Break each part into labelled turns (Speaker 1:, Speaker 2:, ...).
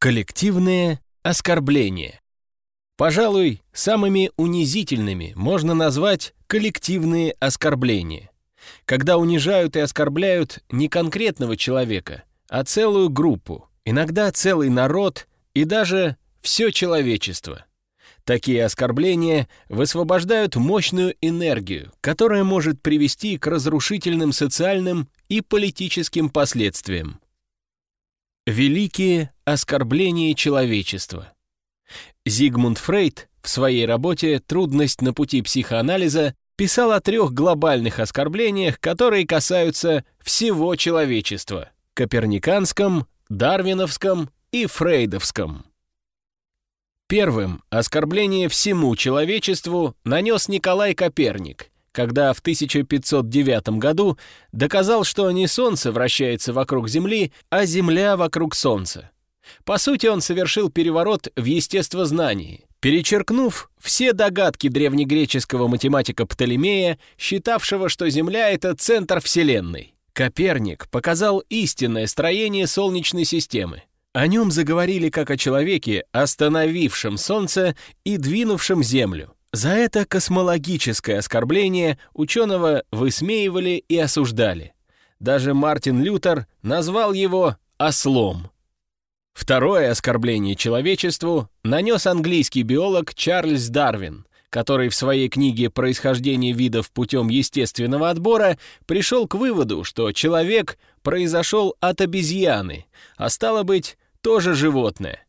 Speaker 1: Коллективные оскорбления. Пожалуй, самыми унизительными можно назвать коллективные оскорбления. Когда унижают и оскорбляют не конкретного человека, а целую группу, иногда целый народ и даже все человечество. Такие оскорбления высвобождают мощную энергию, которая может привести к разрушительным социальным и политическим последствиям. Великие оскорбления человечества. Зигмунд Фрейд в своей работе «Трудность на пути психоанализа» писал о трех глобальных оскорблениях, которые касаются всего человечества – коперниканском, дарвиновском и фрейдовском. Первым оскорбление всему человечеству нанес Николай Коперник – когда в 1509 году доказал, что не Солнце вращается вокруг Земли, а Земля вокруг Солнца. По сути, он совершил переворот в естествознании, перечеркнув все догадки древнегреческого математика Птолемея, считавшего, что Земля — это центр Вселенной. Коперник показал истинное строение Солнечной системы. О нем заговорили как о человеке, остановившем Солнце и двинувшем Землю. За это космологическое оскорбление ученого высмеивали и осуждали. Даже Мартин Лютер назвал его «ослом». Второе оскорбление человечеству нанес английский биолог Чарльз Дарвин, который в своей книге «Происхождение видов путем естественного отбора» пришел к выводу, что человек произошел от обезьяны, а стало быть, тоже животное.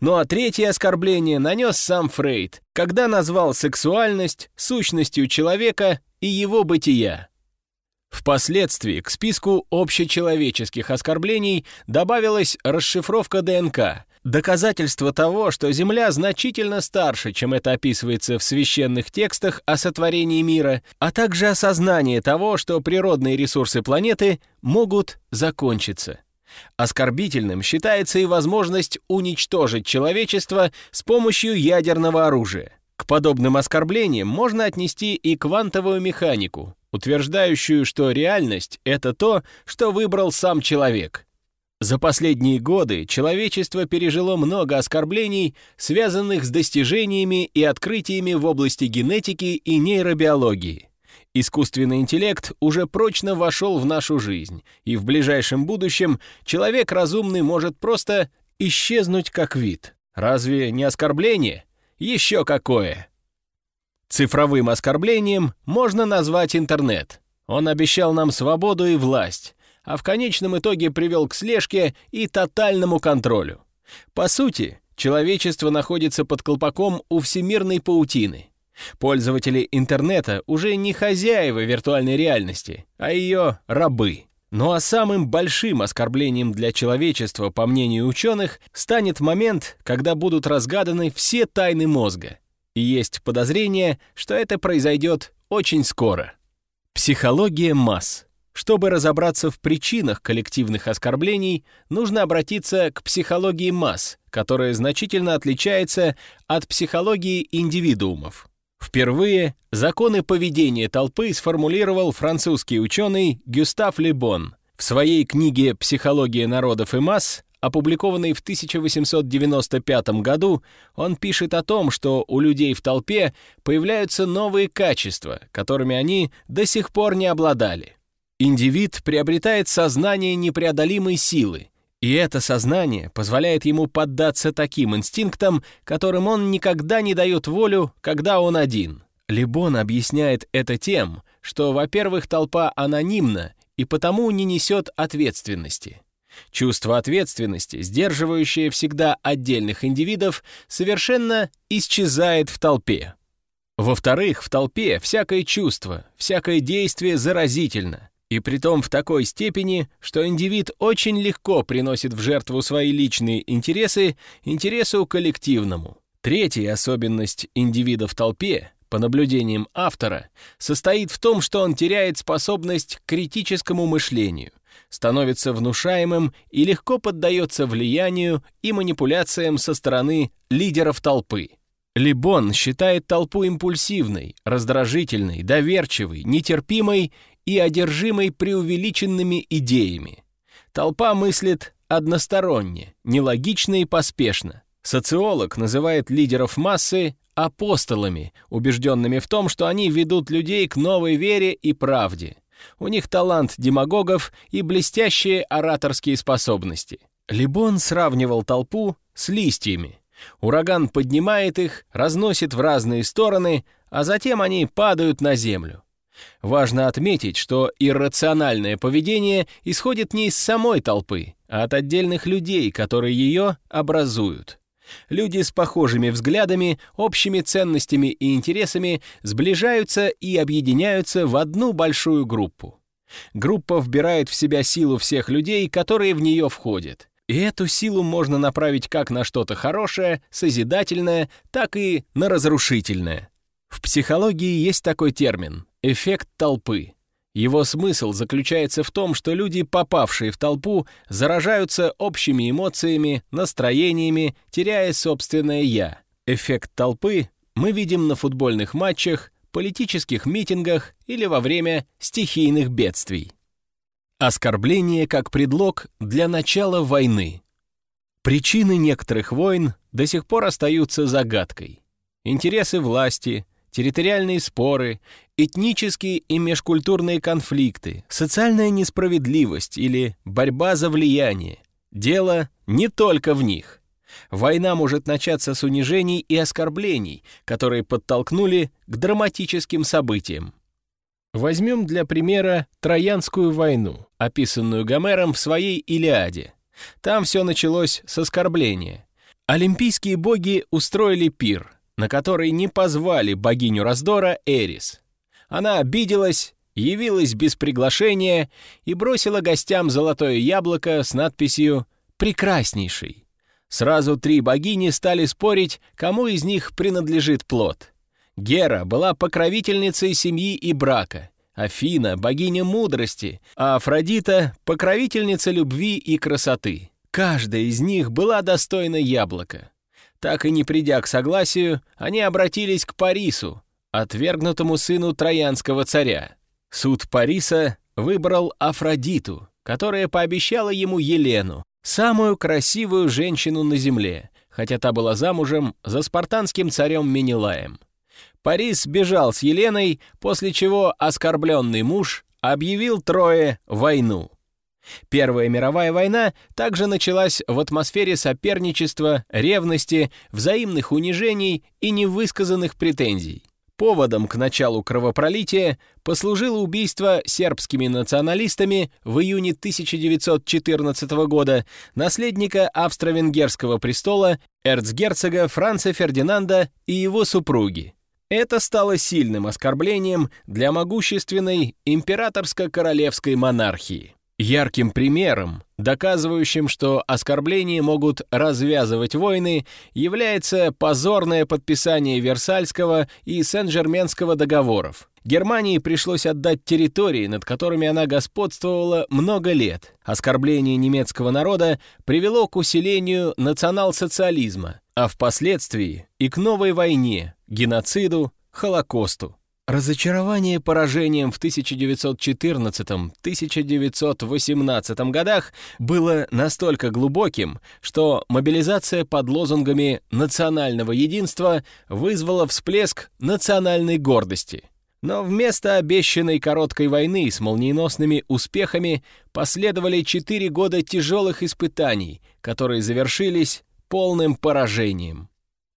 Speaker 1: Ну а третье оскорбление нанес сам Фрейд, когда назвал сексуальность сущностью человека и его бытия. Впоследствии к списку общечеловеческих оскорблений добавилась расшифровка ДНК, доказательство того, что Земля значительно старше, чем это описывается в священных текстах о сотворении мира, а также осознание того, что природные ресурсы планеты могут закончиться. Оскорбительным считается и возможность уничтожить человечество с помощью ядерного оружия. К подобным оскорблениям можно отнести и квантовую механику, утверждающую, что реальность — это то, что выбрал сам человек. За последние годы человечество пережило много оскорблений, связанных с достижениями и открытиями в области генетики и нейробиологии. Искусственный интеллект уже прочно вошел в нашу жизнь, и в ближайшем будущем человек разумный может просто исчезнуть как вид. Разве не оскорбление? Еще какое! Цифровым оскорблением можно назвать интернет. Он обещал нам свободу и власть, а в конечном итоге привел к слежке и тотальному контролю. По сути, человечество находится под колпаком у всемирной паутины. Пользователи интернета уже не хозяева виртуальной реальности, а ее рабы. Ну а самым большим оскорблением для человечества, по мнению ученых, станет момент, когда будут разгаданы все тайны мозга. И есть подозрение, что это произойдет очень скоро. Психология масс. Чтобы разобраться в причинах коллективных оскорблений, нужно обратиться к психологии масс, которая значительно отличается от психологии индивидуумов. Впервые законы поведения толпы сформулировал французский ученый Гюстав Лебон в своей книге «Психология народов и масс», опубликованной в 1895 году, он пишет о том, что у людей в толпе появляются новые качества, которыми они до сих пор не обладали. Индивид приобретает сознание непреодолимой силы, и это сознание позволяет ему поддаться таким инстинктам, которым он никогда не дает волю, когда он один. Либон объясняет это тем, что, во-первых, толпа анонимна и потому не несет ответственности. Чувство ответственности, сдерживающее всегда отдельных индивидов, совершенно исчезает в толпе. Во-вторых, в толпе всякое чувство, всякое действие заразительно, и притом в такой степени, что индивид очень легко приносит в жертву свои личные интересы интересу коллективному. Третья особенность индивида в толпе, по наблюдениям автора, состоит в том, что он теряет способность к критическому мышлению, становится внушаемым и легко поддается влиянию и манипуляциям со стороны лидеров толпы. Либон считает толпу импульсивной, раздражительной, доверчивой, нетерпимой и одержимой преувеличенными идеями. Толпа мыслит односторонне, нелогично и поспешно. Социолог называет лидеров массы апостолами, убежденными в том, что они ведут людей к новой вере и правде. У них талант демагогов и блестящие ораторские способности. Либон сравнивал толпу с листьями. Ураган поднимает их, разносит в разные стороны, а затем они падают на землю. Важно отметить, что иррациональное поведение исходит не из самой толпы, а от отдельных людей, которые ее образуют. Люди с похожими взглядами, общими ценностями и интересами сближаются и объединяются в одну большую группу. Группа вбирает в себя силу всех людей, которые в нее входят. И эту силу можно направить как на что-то хорошее, созидательное, так и на разрушительное. В психологии есть такой термин — эффект толпы. Его смысл заключается в том, что люди, попавшие в толпу, заражаются общими эмоциями, настроениями, теряя собственное «я». Эффект толпы мы видим на футбольных матчах, политических митингах или во время стихийных бедствий. Оскорбление как предлог для начала войны. Причины некоторых войн до сих пор остаются загадкой. Интересы власти, территориальные споры, этнические и межкультурные конфликты, социальная несправедливость или борьба за влияние. Дело не только в них. Война может начаться с унижений и оскорблений, которые подтолкнули к драматическим событиям. Возьмем для примера Троянскую войну, описанную Гомером в своей «Илиаде». Там все началось с оскорбления. Олимпийские боги устроили пир — на который не позвали богиню раздора Эрис. Она обиделась, явилась без приглашения и бросила гостям золотое яблоко с надписью «Прекраснейший». Сразу три богини стали спорить, кому из них принадлежит плод. Гера была покровительницей семьи и брака, Афина — богиня мудрости, а Афродита — покровительница любви и красоты. Каждая из них была достойна яблока. Так и не придя к согласию, они обратились к Парису, отвергнутому сыну троянского царя. Суд Париса выбрал Афродиту, которая пообещала ему Елену, самую красивую женщину на земле, хотя та была замужем за спартанским царем Менелаем. Парис бежал с Еленой, после чего оскорбленный муж объявил Трое войну. Первая мировая война также началась в атмосфере соперничества, ревности, взаимных унижений и невысказанных претензий. Поводом к началу кровопролития послужило убийство сербскими националистами в июне 1914 года наследника австро-венгерского престола эрцгерцога Франца Фердинанда и его супруги. Это стало сильным оскорблением для могущественной императорско-королевской монархии. Ярким примером, доказывающим, что оскорбления могут развязывать войны, является позорное подписание Версальского и Сен-Жерменского договоров. Германии пришлось отдать территории, над которыми она господствовала много лет. Оскорбление немецкого народа привело к усилению национал-социализма, а впоследствии и к новой войне, геноциду, Холокосту. Разочарование поражением в 1914-1918 годах было настолько глубоким, что мобилизация под лозунгами национального единства вызвала всплеск национальной гордости. Но вместо обещанной короткой войны с молниеносными успехами последовали четыре года тяжелых испытаний, которые завершились полным поражением.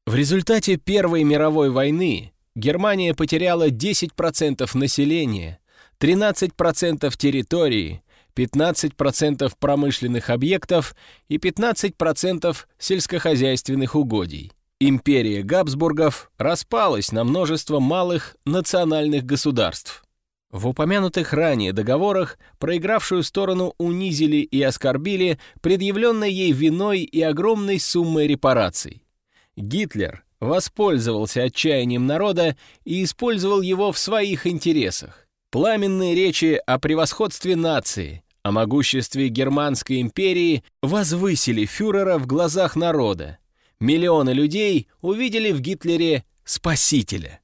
Speaker 1: В результате Первой мировой войны Германия потеряла 10% населения, 13% территории, 15% промышленных объектов и 15% сельскохозяйственных угодий. Империя Габсбургов распалась на множество малых национальных государств. В упомянутых ранее договорах проигравшую сторону унизили и оскорбили предъявленной ей виной и огромной суммой репараций. Гитлер воспользовался отчаянием народа и использовал его в своих интересах. Пламенные речи о превосходстве нации, о могуществе Германской империи возвысили фюрера в глазах народа. Миллионы людей увидели в Гитлере спасителя.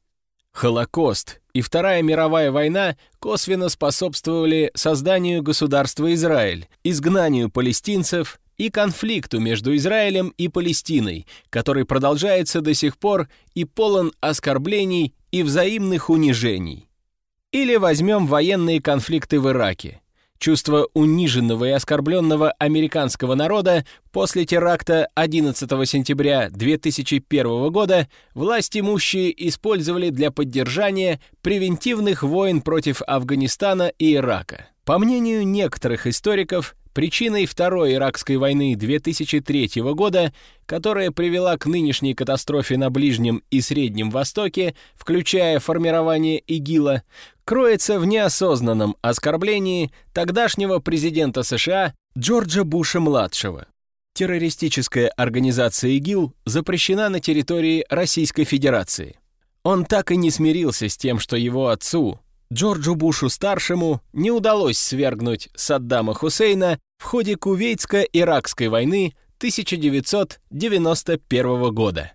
Speaker 1: Холокост и Вторая мировая война косвенно способствовали созданию государства Израиль, изгнанию палестинцев, и конфликту между Израилем и Палестиной, который продолжается до сих пор и полон оскорблений и взаимных унижений. Или возьмем военные конфликты в Ираке – Чувство униженного и оскорбленного американского народа после теракта 11 сентября 2001 года власти имущие использовали для поддержания превентивных войн против Афганистана и Ирака. По мнению некоторых историков, Причиной Второй Иракской войны 2003 года, которая привела к нынешней катастрофе на Ближнем и Среднем Востоке, включая формирование ИГИЛа, кроется в неосознанном оскорблении тогдашнего президента США Джорджа Буша-младшего. Террористическая организация ИГИЛ запрещена на территории Российской Федерации. Он так и не смирился с тем, что его отцу, Джорджу Бушу-старшему не удалось свергнуть Саддама Хусейна в ходе Кувейтско-Иракской войны 1991 года.